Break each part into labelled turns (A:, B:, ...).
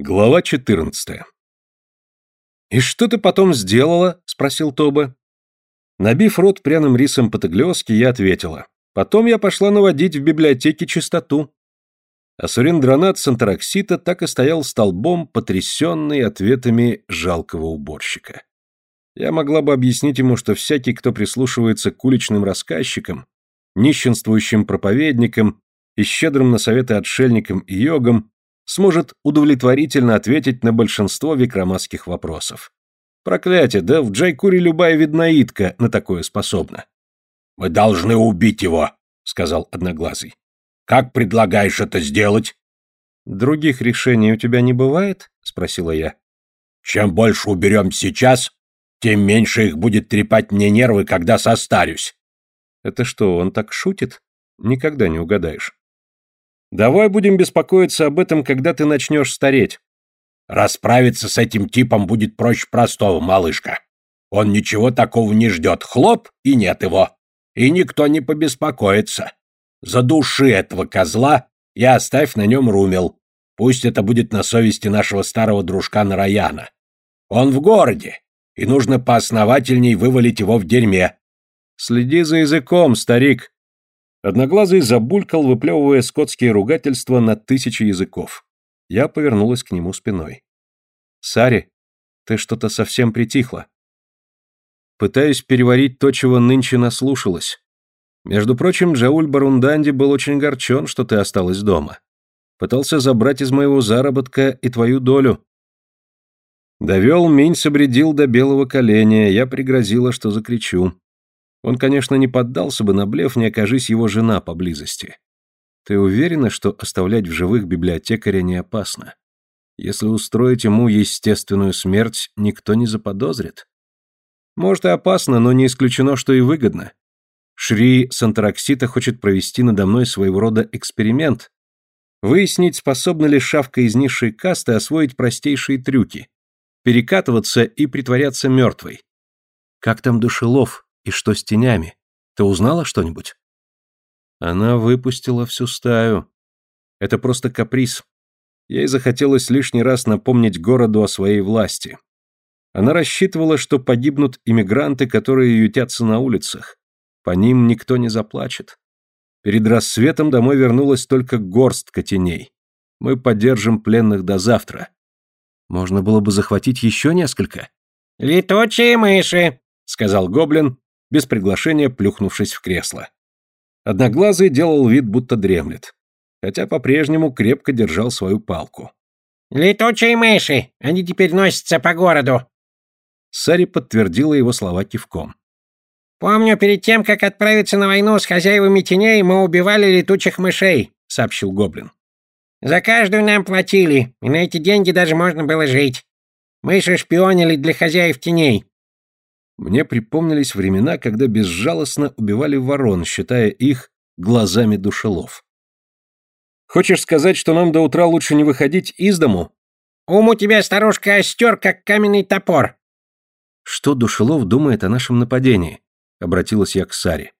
A: Глава 14. «И что ты потом сделала?» — спросил Тоба. Набив рот пряным рисом по-таглиоски, я ответила. «Потом я пошла наводить в библиотеке чистоту». А Сурендранат Сантароксита так и стоял столбом, потрясенный ответами жалкого уборщика. Я могла бы объяснить ему, что всякий, кто прислушивается к уличным рассказчикам, нищенствующим проповедникам и щедрым на советы отшельникам и йогам, сможет удовлетворительно ответить на большинство викрамасских вопросов. Проклятие, да в Джайкуре любая виднаидка на такое способна.
B: «Мы должны убить его», — сказал Одноглазый. «Как предлагаешь это сделать?»
A: «Других решений у тебя не бывает?» — спросила я.
B: «Чем больше уберем сейчас, тем меньше их будет трепать мне нервы, когда состарюсь».
A: «Это что, он так шутит? Никогда не угадаешь». Давай будем беспокоиться об этом, когда ты начнешь стареть.
B: Расправиться с этим типом будет проще простого, малышка. Он ничего такого не ждет. Хлоп, и нет его. И никто не побеспокоится. Задуши этого козла и оставь на нем румел. Пусть это будет на совести нашего старого дружка Нараяна. Он в городе, и нужно поосновательней вывалить его в дерьме.
A: Следи за языком, старик, Одноглазый забулькал, выплевывая скотские ругательства на тысячи языков. Я повернулась к нему спиной. «Сари, ты что-то совсем притихла». Пытаюсь переварить то, чего нынче наслушалась. Между прочим, Джауль Барунданди был очень горчен, что ты осталась дома. Пытался забрать из моего заработка и твою долю. Довел, Минь собредил до белого коленя, я пригрозила, что закричу. Он, конечно, не поддался бы на блеф, не окажись его жена поблизости. Ты уверена, что оставлять в живых библиотекаря не опасно? Если устроить ему естественную смерть, никто не заподозрит. Может и опасно, но не исключено, что и выгодно. Шри Сантараксита хочет провести надо мной своего рода эксперимент. Выяснить, способна ли шавка из низшей касты освоить простейшие трюки. Перекатываться и притворяться мертвой. Как там душелов? И что с тенями? Ты узнала что-нибудь? Она выпустила всю стаю. Это просто каприз. Ей захотелось лишний раз напомнить городу о своей власти. Она рассчитывала, что погибнут иммигранты, которые ютятся на улицах. По ним никто не заплачет. Перед рассветом домой вернулась только горстка теней. Мы поддержим пленных до завтра. Можно было бы захватить еще несколько.
C: «Летучие мыши», — сказал гоблин, без приглашения плюхнувшись в кресло.
A: Одноглазый делал вид, будто дремлет, хотя по-прежнему крепко держал свою палку.
C: «Летучие мыши! Они теперь носятся по городу!»
A: Сари подтвердила его слова кивком.
C: «Помню, перед тем, как отправиться на войну с хозяевами теней, мы убивали летучих мышей», — сообщил Гоблин. «За каждую нам платили, и на эти деньги даже можно было жить. Мыши шпионили для хозяев теней.
A: Мне припомнились времена, когда безжалостно убивали ворон, считая их глазами душелов. «Хочешь сказать, что нам до утра лучше не выходить из дому?»
C: «Ум у тебя, старушка, остер, как каменный топор».
A: «Что Душелов думает о нашем нападении?» — обратилась я к Саре.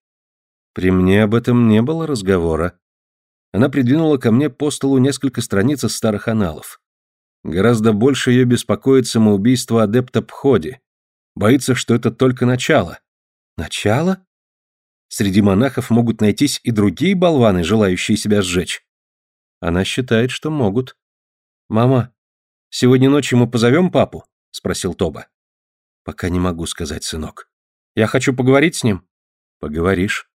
A: При мне об этом не было разговора. Она придвинула ко мне по столу несколько страниц из старых аналов. Гораздо больше ее беспокоит самоубийство адепта Пходи, Боится, что это только начало. Начало? Среди монахов могут найтись и другие болваны, желающие себя сжечь. Она считает, что могут. «Мама, сегодня ночью мы позовем папу?» — спросил Тоба. «Пока не могу сказать, сынок. Я хочу поговорить с ним». «Поговоришь».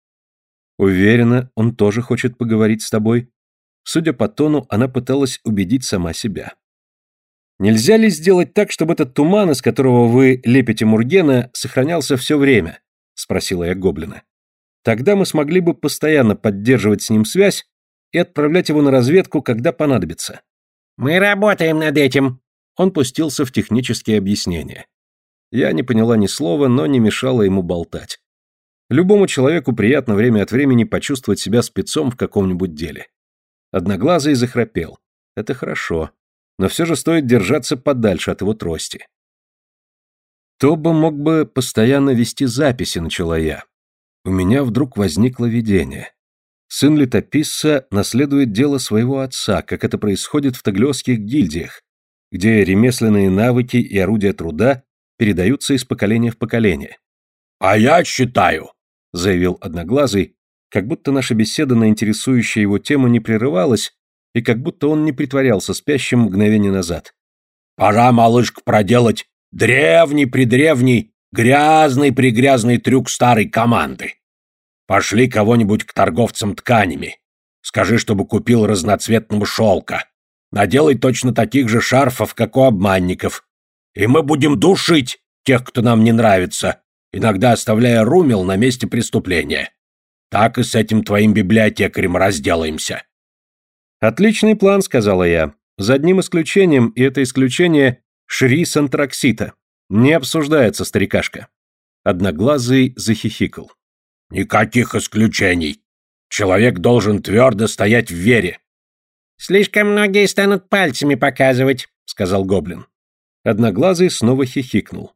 A: Уверена, он тоже хочет поговорить с тобой. Судя по тону, она пыталась убедить сама себя. Нельзя ли сделать так, чтобы этот туман, из которого вы лепите Мургена, сохранялся все время? Спросила я Гоблина. Тогда мы смогли бы постоянно поддерживать с ним связь и отправлять его на разведку, когда понадобится.
C: Мы работаем над этим.
A: Он пустился в технические объяснения. Я не поняла ни слова, но не мешала ему болтать. Любому человеку приятно время от времени почувствовать себя спецом в каком-нибудь деле. Одноглазый захрапел. Это хорошо но все же стоит держаться подальше от его трости. Тоба мог бы постоянно вести записи, начала я. У меня вдруг возникло видение. Сын летописца наследует дело своего отца, как это происходит в таглиосских гильдиях, где ремесленные навыки и орудия труда передаются из поколения в поколение.
B: «А я считаю», —
A: заявил Одноглазый, как будто наша беседа на интересующую его тему не прерывалась, и как будто он не притворялся спящим мгновение назад.
B: «Пора, малышка, проделать древний-предревний, грязный-пригрязный трюк старой команды. Пошли кого-нибудь к торговцам тканями. Скажи, чтобы купил разноцветного шелка. Наделай точно таких же шарфов, как у обманников. И мы будем душить тех, кто нам не нравится, иногда оставляя румел на месте преступления. Так и с этим твоим библиотекарем разделаемся.
A: Отличный план, сказала я. За одним исключением, и это исключение Шри Сантраксита. Не обсуждается, старикашка. Одноглазый захихикал.
B: Никаких исключений. Человек должен твердо стоять в вере.
C: Слишком многие станут пальцами показывать, сказал гоблин.
A: Одноглазый снова хихикнул.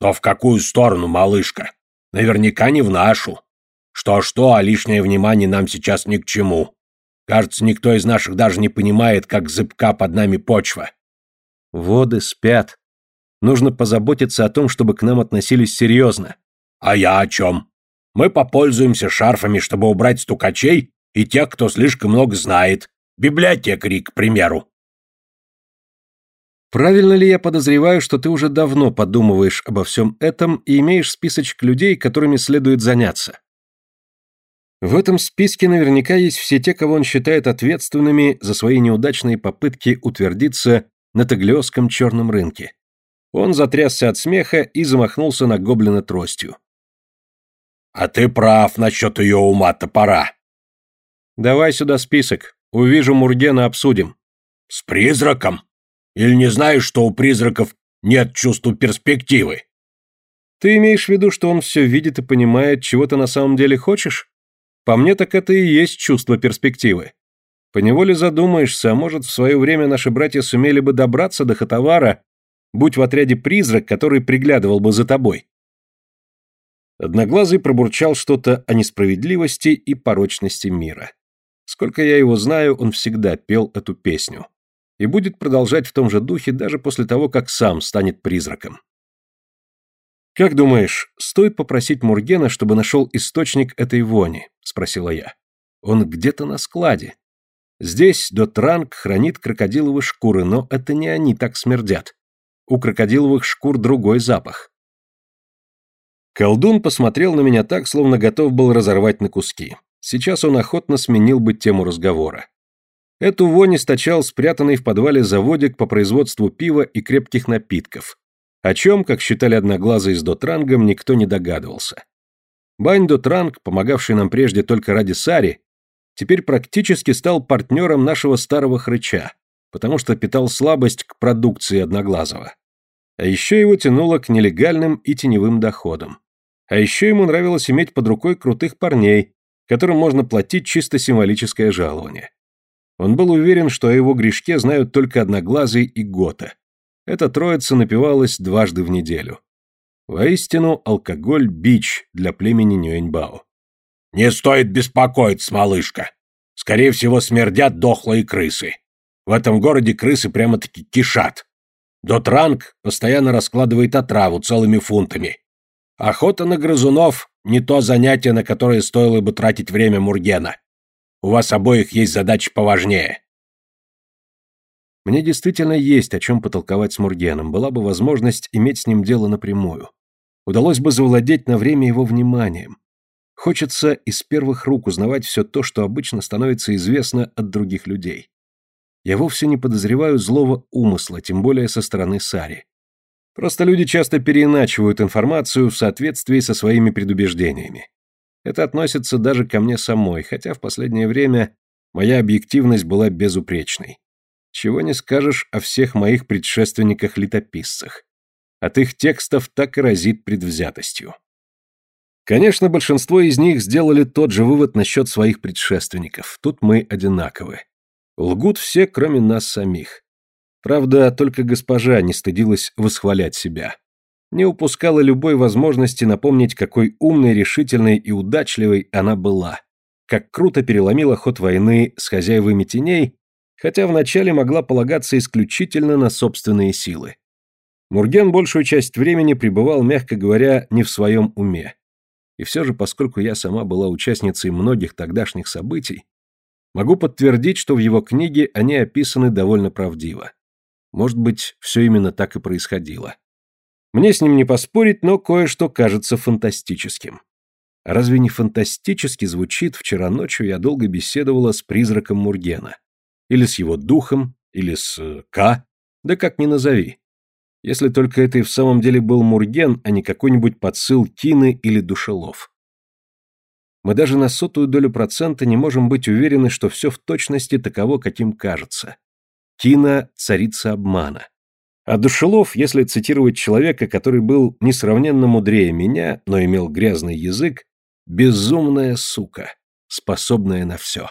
B: То в какую сторону, малышка? Наверняка не в нашу. Что-что, а лишнее внимание нам сейчас ни к чему. Кажется, никто из наших даже не понимает, как зыбка под нами почва.
A: Воды спят. Нужно позаботиться о том, чтобы к нам относились серьезно.
B: А я о чем? Мы попользуемся шарфами, чтобы убрать стукачей и тех, кто слишком много знает. Библиотекари, к примеру.
A: Правильно ли я подозреваю, что ты уже давно подумываешь обо всем этом и имеешь списочек людей, которыми следует заняться? В этом списке наверняка есть все те, кого он считает ответственными за свои неудачные попытки утвердиться на таглиосском черном рынке. Он затрясся от смеха и замахнулся на гоблина тростью.
B: А ты прав насчет ее ума топора.
A: Давай сюда список. Увижу Мургена, обсудим.
B: С призраком? Или не знаешь, что у призраков нет чувства перспективы?
A: Ты имеешь в виду, что он все видит и понимает, чего ты на самом деле хочешь? По мне, так это и есть чувство перспективы. Поневоле задумаешься, а может, в свое время наши братья сумели бы добраться до Хатавара, будь в отряде призрак, который приглядывал бы за тобой. Одноглазый пробурчал что-то о несправедливости и порочности мира. Сколько я его знаю, он всегда пел эту песню. И будет продолжать в том же духе даже после того, как сам станет призраком. «Как думаешь, стоит попросить Мургена, чтобы нашел источник этой вони?» – спросила я. «Он где-то на складе. Здесь Дотранг хранит крокодиловые шкуры, но это не они так смердят. У крокодиловых шкур другой запах. Колдун посмотрел на меня так, словно готов был разорвать на куски. Сейчас он охотно сменил бы тему разговора. Эту вонь источал спрятанный в подвале заводик по производству пива и крепких напитков, о чем, как считали одноглазые с Дотрангом, никто не догадывался. Бань Дотранг, помогавший нам прежде только ради Сари, теперь практически стал партнером нашего старого хрыча, потому что питал слабость к продукции Одноглазого. А еще его тянуло к нелегальным и теневым доходам. А еще ему нравилось иметь под рукой крутых парней, которым можно платить чисто символическое жалование. Он был уверен, что о его грешке знают только Одноглазый и Гота. Эта троица напивалась дважды в неделю. Воистину, алкоголь – бич для племени Нюэньбао.
B: «Не стоит беспокоиться, малышка. Скорее всего, смердят дохлые крысы. В этом городе крысы прямо-таки кишат. Дотранг постоянно раскладывает отраву целыми фунтами. Охота на грызунов — не то занятие, на которое стоило бы тратить время Мургена. У вас обоих есть задачи поважнее.
A: Мне действительно есть о чем потолковать с Мургеном, была бы возможность иметь с ним дело напрямую. Удалось бы завладеть на время его вниманием. Хочется из первых рук узнавать все то, что обычно становится известно от других людей. Я вовсе не подозреваю злого умысла, тем более со стороны Сари. Просто люди часто переиначивают информацию в соответствии со своими предубеждениями. Это относится даже ко мне самой, хотя в последнее время моя объективность была безупречной. Чего не скажешь о всех моих предшественниках-летописцах. От их текстов так и разит предвзятостью. Конечно, большинство из них сделали тот же вывод насчет своих предшественников. Тут мы одинаковы. Лгут все, кроме нас самих. Правда, только госпожа не стыдилась восхвалять себя. Не упускала любой возможности напомнить, какой умной, решительной и удачливой она была. Как круто переломила ход войны с хозяевами теней хотя вначале могла полагаться исключительно на собственные силы. Мурген большую часть времени пребывал, мягко говоря, не в своем уме. И все же, поскольку я сама была участницей многих тогдашних событий, могу подтвердить, что в его книге они описаны довольно правдиво. Может быть, все именно так и происходило. Мне с ним не поспорить, но кое-что кажется фантастическим. Разве не фантастически звучит «Вчера ночью я долго беседовала с призраком Мургена»? Или с его духом, или с э, К, да как ни назови. Если только это и в самом деле был Мурген, а не какой-нибудь подсыл Кины или Душелов. Мы даже на сотую долю процента не можем быть уверены, что все в точности таково, каким кажется. Кина – царица обмана. А Душелов, если цитировать человека, который был несравненно мудрее меня, но имел грязный язык, безумная сука, способная на все.